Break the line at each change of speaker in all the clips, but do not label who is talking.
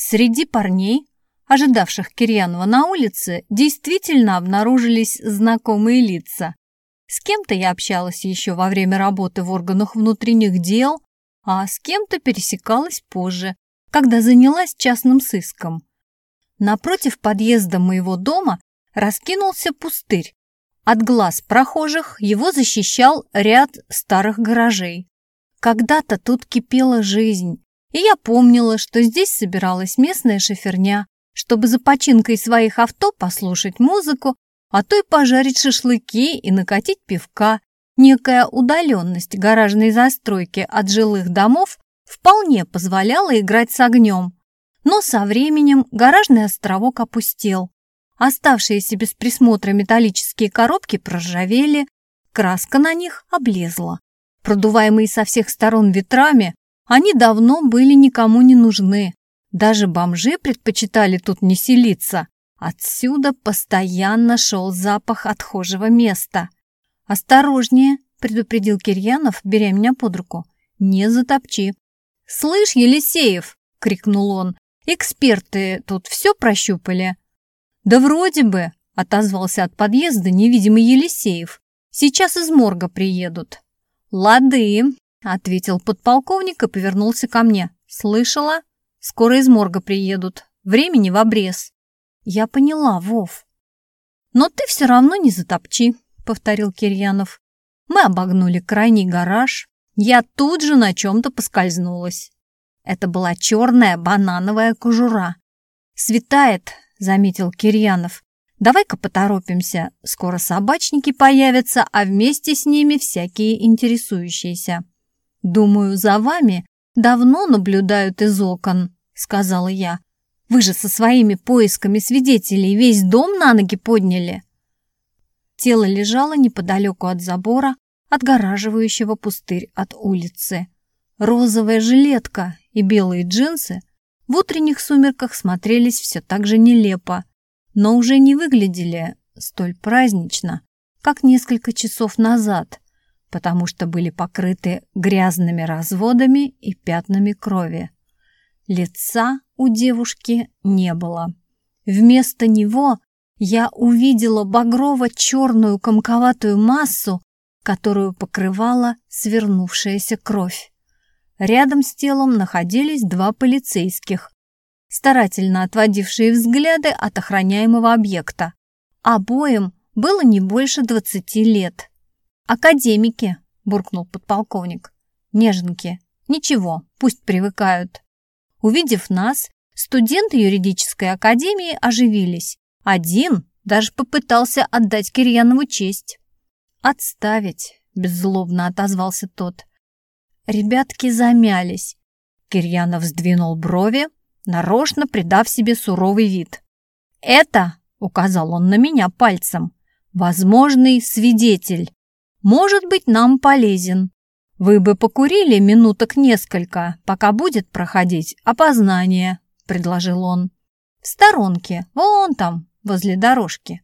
Среди парней, ожидавших Кирьянова на улице, действительно обнаружились знакомые лица. С кем-то я общалась еще во время работы в органах внутренних дел, а с кем-то пересекалась позже, когда занялась частным сыском. Напротив подъезда моего дома раскинулся пустырь. От глаз прохожих его защищал ряд старых гаражей. Когда-то тут кипела жизнь, и я помнила, что здесь собиралась местная шоферня, чтобы за починкой своих авто послушать музыку, а то и пожарить шашлыки и накатить пивка. Некая удаленность гаражной застройки от жилых домов вполне позволяла играть с огнем. Но со временем гаражный островок опустел. Оставшиеся без присмотра металлические коробки проржавели, краска на них облезла. Продуваемые со всех сторон ветрами, они давно были никому не нужны. Даже бомжи предпочитали тут не селиться. Отсюда постоянно шел запах отхожего места. «Осторожнее!» – предупредил Кирьянов, беря меня под руку. «Не затопчи!» «Слышь, Елисеев!» – крикнул он. «Эксперты тут все прощупали?» «Да вроде бы!» – отозвался от подъезда невидимый Елисеев. «Сейчас из морга приедут». «Лады!» – ответил подполковник и повернулся ко мне. «Слышала? Скоро из морга приедут. Времени в обрез». «Я поняла, Вов». «Но ты все равно не затопчи», – повторил Кирьянов. Мы обогнули крайний гараж, я тут же на чем-то поскользнулась. Это была черная банановая кожура. «Светает», — заметил Кирьянов. «Давай-ка поторопимся. Скоро собачники появятся, а вместе с ними всякие интересующиеся». «Думаю, за вами давно наблюдают из окон», — сказала я. «Вы же со своими поисками свидетелей весь дом на ноги подняли». Тело лежало неподалеку от забора, отгораживающего пустырь от улицы. Розовая жилетка и белые джинсы в утренних сумерках смотрелись все так же нелепо, но уже не выглядели столь празднично, как несколько часов назад, потому что были покрыты грязными разводами и пятнами крови. Лица у девушки не было. Вместо него я увидела багрово-черную комковатую массу, которую покрывала свернувшаяся кровь. Рядом с телом находились два полицейских, старательно отводившие взгляды от охраняемого объекта. Обоим было не больше двадцати лет. «Академики», — буркнул подполковник. «Неженки. Ничего, пусть привыкают». Увидев нас, студенты юридической академии оживились. Один даже попытался отдать Кирьянову честь. «Отставить», — беззлобно отозвался тот. Ребятки замялись. Кирьянов сдвинул брови, нарочно придав себе суровый вид. «Это», — указал он на меня пальцем, — «возможный свидетель. Может быть, нам полезен. Вы бы покурили минуток несколько, пока будет проходить опознание», — предложил он. «В сторонке, вон там, возле дорожки».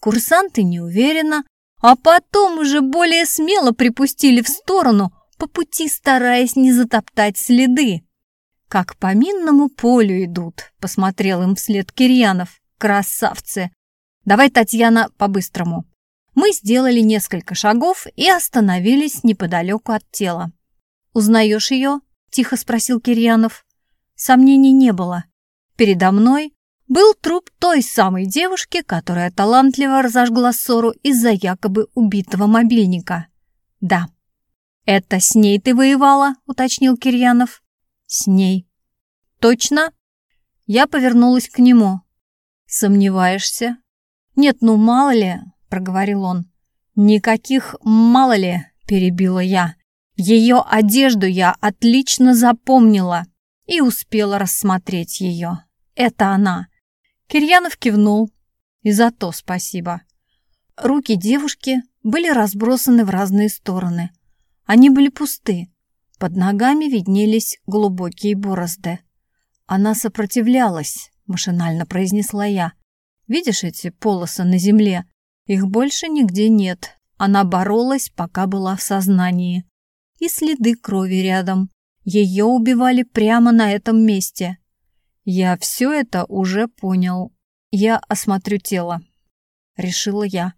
Курсанты неуверенно, а потом уже более смело припустили в сторону, по пути стараясь не затоптать следы. «Как по минному полю идут», — посмотрел им вслед Кирьянов. «Красавцы! Давай, Татьяна, по-быстрому». Мы сделали несколько шагов и остановились неподалеку от тела. «Узнаешь ее?» — тихо спросил Кирьянов. Сомнений не было. Передо мной был труп той самой девушки, которая талантливо разожгла ссору из-за якобы убитого мобильника. «Да». «Это с ней ты воевала?» — уточнил Кирьянов. «С ней». «Точно?» Я повернулась к нему. «Сомневаешься?» «Нет, ну мало ли», — проговорил он. «Никаких мало ли», — перебила я. «Ее одежду я отлично запомнила и успела рассмотреть ее. Это она. Кирьянов кивнул. И за то спасибо. Руки девушки были разбросаны в разные стороны. Они были пусты. Под ногами виднелись глубокие борозды. Она сопротивлялась, машинально произнесла я. Видишь эти полосы на земле? Их больше нигде нет. Она боролась, пока была в сознании. И следы крови рядом. Ее убивали прямо на этом месте. Я все это уже понял. Я осмотрю тело. Решила я.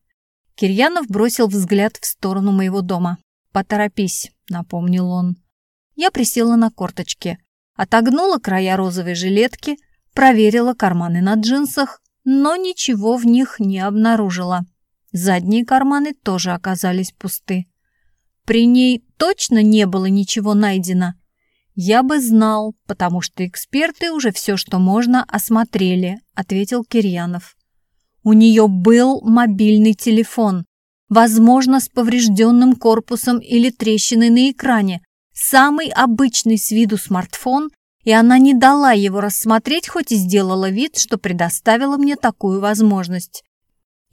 Кирьянов бросил взгляд в сторону моего дома. «Поторопись», — напомнил он. Я присела на корточки, отогнула края розовой жилетки, проверила карманы на джинсах, но ничего в них не обнаружила. Задние карманы тоже оказались пусты. При ней точно не было ничего найдено. Я бы знал, потому что эксперты уже все, что можно, осмотрели, ответил Кирьянов. У нее был мобильный телефон, возможно, с поврежденным корпусом или трещиной на экране, самый обычный с виду смартфон, и она не дала его рассмотреть, хоть и сделала вид, что предоставила мне такую возможность.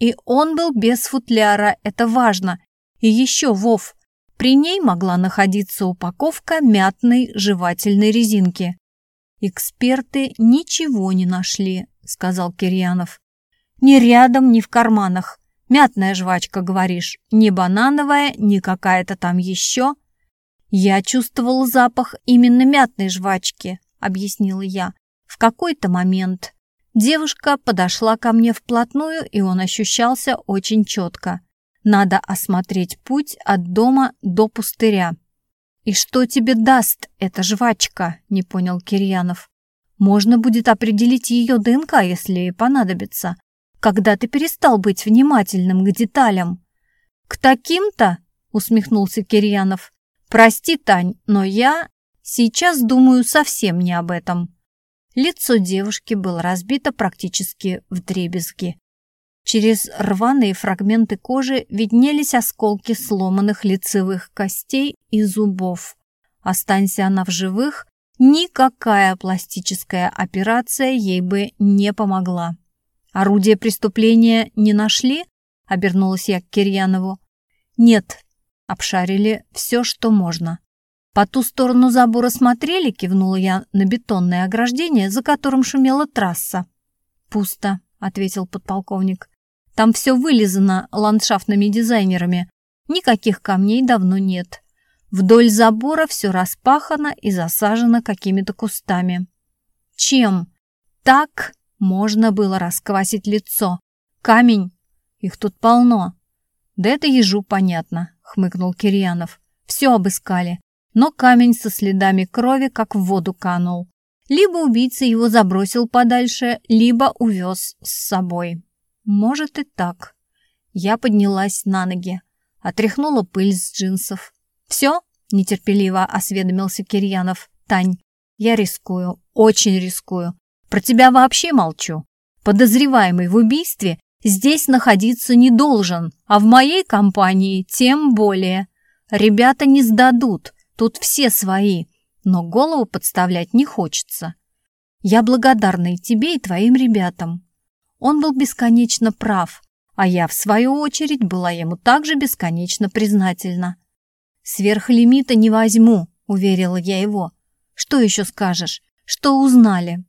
И он был без футляра, это важно. И еще, Вов, при ней могла находиться упаковка мятной жевательной резинки. «Эксперты ничего не нашли», — сказал Кирьянов. «Ни рядом, ни в карманах. Мятная жвачка, говоришь, не банановая, не какая-то там еще». «Я чувствовал запах именно мятной жвачки», — объяснила я. «В какой-то момент девушка подошла ко мне вплотную, и он ощущался очень четко. Надо осмотреть путь от дома до пустыря. «И что тебе даст эта жвачка?» – не понял Кирьянов. «Можно будет определить ее ДНК, если понадобится. Когда ты перестал быть внимательным к деталям?» «К таким-то?» – усмехнулся Кирьянов. «Прости, Тань, но я сейчас думаю совсем не об этом». Лицо девушки было разбито практически в дребезги. Через рваные фрагменты кожи виднелись осколки сломанных лицевых костей и зубов. Останься она в живых, никакая пластическая операция ей бы не помогла. «Орудие преступления не нашли?» — обернулась я к Кирьянову. «Нет», — обшарили все, что можно. «По ту сторону забора смотрели?» — кивнула я на бетонное ограждение, за которым шумела трасса. «Пусто», — ответил подполковник. Там все вылизано ландшафтными дизайнерами. Никаких камней давно нет. Вдоль забора все распахано и засажено какими-то кустами. Чем? Так можно было расквасить лицо. Камень? Их тут полно. Да это ежу понятно, хмыкнул Кирьянов. Все обыскали, но камень со следами крови как в воду канул. Либо убийца его забросил подальше, либо увез с собой. Может и так. Я поднялась на ноги, отряхнула пыль с джинсов. «Все?» – нетерпеливо осведомился Кирьянов. «Тань, я рискую, очень рискую. Про тебя вообще молчу. Подозреваемый в убийстве здесь находиться не должен, а в моей компании тем более. Ребята не сдадут, тут все свои, но голову подставлять не хочется. Я благодарна и тебе, и твоим ребятам. Он был бесконечно прав, а я, в свою очередь, была ему также бесконечно признательна. «Сверх лимита не возьму», — уверила я его. «Что еще скажешь? Что узнали?»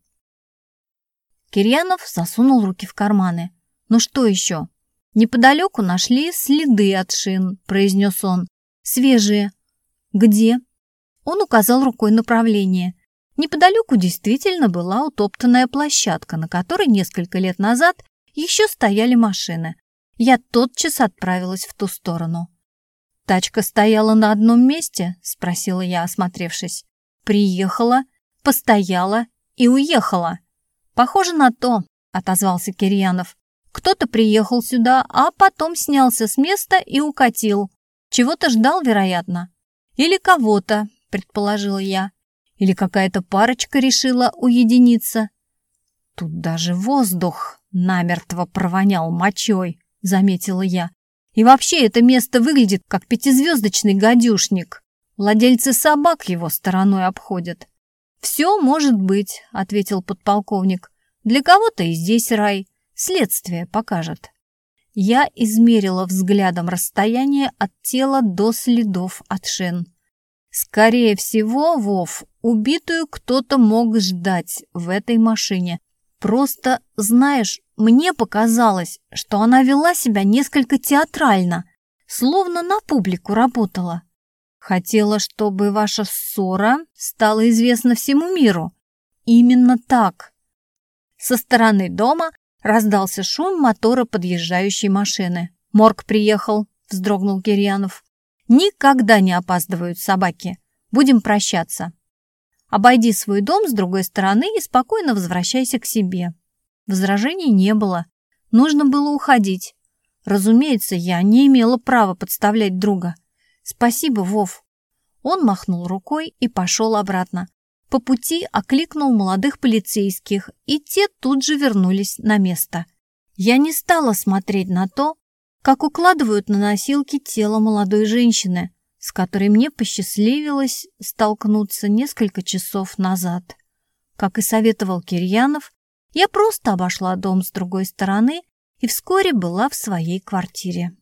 Кирьянов засунул руки в карманы. «Ну что еще?» «Неподалеку нашли следы от шин», — произнес он. «Свежие». «Где?» Он указал рукой направление. Неподалеку действительно была утоптанная площадка, на которой несколько лет назад еще стояли машины. Я тотчас отправилась в ту сторону. «Тачка стояла на одном месте?» – спросила я, осмотревшись. «Приехала, постояла и уехала». «Похоже на то», – отозвался Кирьянов. «Кто-то приехал сюда, а потом снялся с места и укатил. Чего-то ждал, вероятно». «Или кого-то», – предположила я. Или какая-то парочка решила уединиться? Тут даже воздух намертво провонял мочой, заметила я. И вообще это место выглядит как пятизвездочный гадюшник. Владельцы собак его стороной обходят. «Все может быть», — ответил подполковник. «Для кого-то и здесь рай. Следствие покажет». Я измерила взглядом расстояние от тела до следов от шин. Скорее всего, Вов, убитую кто-то мог ждать в этой машине. Просто, знаешь, мне показалось, что она вела себя несколько театрально, словно на публику работала. Хотела, чтобы ваша ссора стала известна всему миру. именно так. Со стороны дома раздался шум мотора подъезжающей машины. «Морг приехал», — вздрогнул Кирьянов. «Никогда не опаздывают собаки. Будем прощаться. Обойди свой дом с другой стороны и спокойно возвращайся к себе». Возражений не было. Нужно было уходить. Разумеется, я не имела права подставлять друга. Спасибо, Вов. Он махнул рукой и пошел обратно. По пути окликнул молодых полицейских, и те тут же вернулись на место. Я не стала смотреть на то, как укладывают на носилки тело молодой женщины, с которой мне посчастливилось столкнуться несколько часов назад. Как и советовал Кирьянов, я просто обошла дом с другой стороны и вскоре была в своей квартире.